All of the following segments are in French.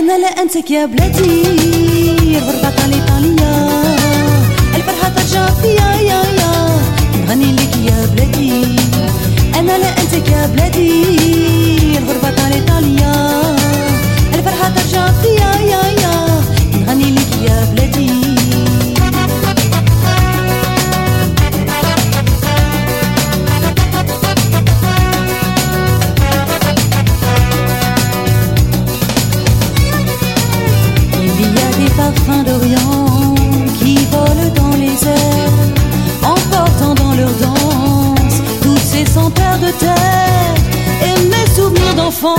أنا لا انساك يا بلادي الغربة عليا الفرحة ترجع فيا يا يا. نغني لك يا بلادي أنا لا انساك يا بلادي parfums d'Orient qui volent dans les airs, emportant dans leur danse toutes ces senteurs de terre et mes souvenirs d'enfant.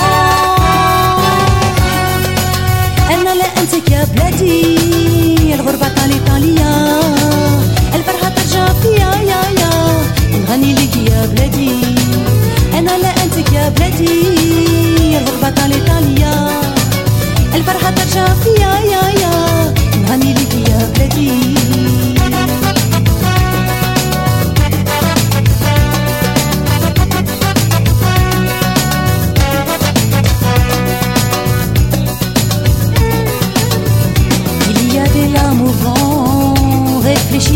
أنا لا أنساك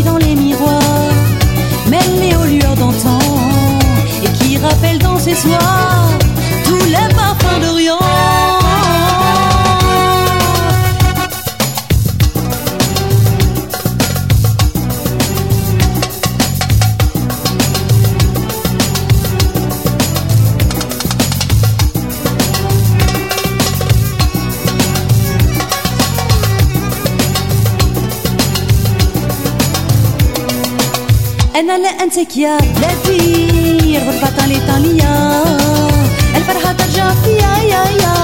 dans les miroirs, mêlées aux lueurs d'antan, et qui rappellent dans ces soirs أنا لا أنساك يا بلادي غربة طاليطانية الفرحة ترجع فيا يا يا.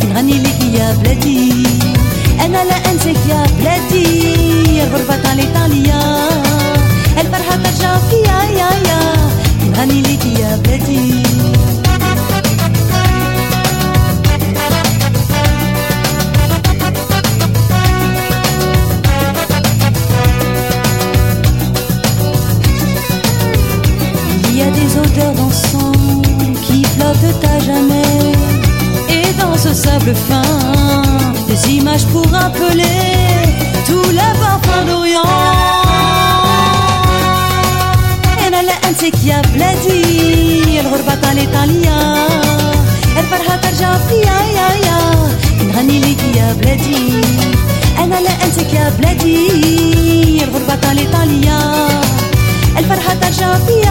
كي نغني ليك يا بلادي أنا لا أنساك يا بلادي غربة طاليطانية الفرحة ترجع فيا يا يا. كي نغني ليك يا بلادي flottent à jamais. Et dans ce sable fin, des images pour rappeler tous les parfums d'Orient. أنا لا أنساك يا بلادي الغربة طالت عليا الفرحة ترجع فيا يا يا نغني لك يا بلادي أنا لا أنساك يا بلادي الغربة طالت عليا الفرحة ترجع فيا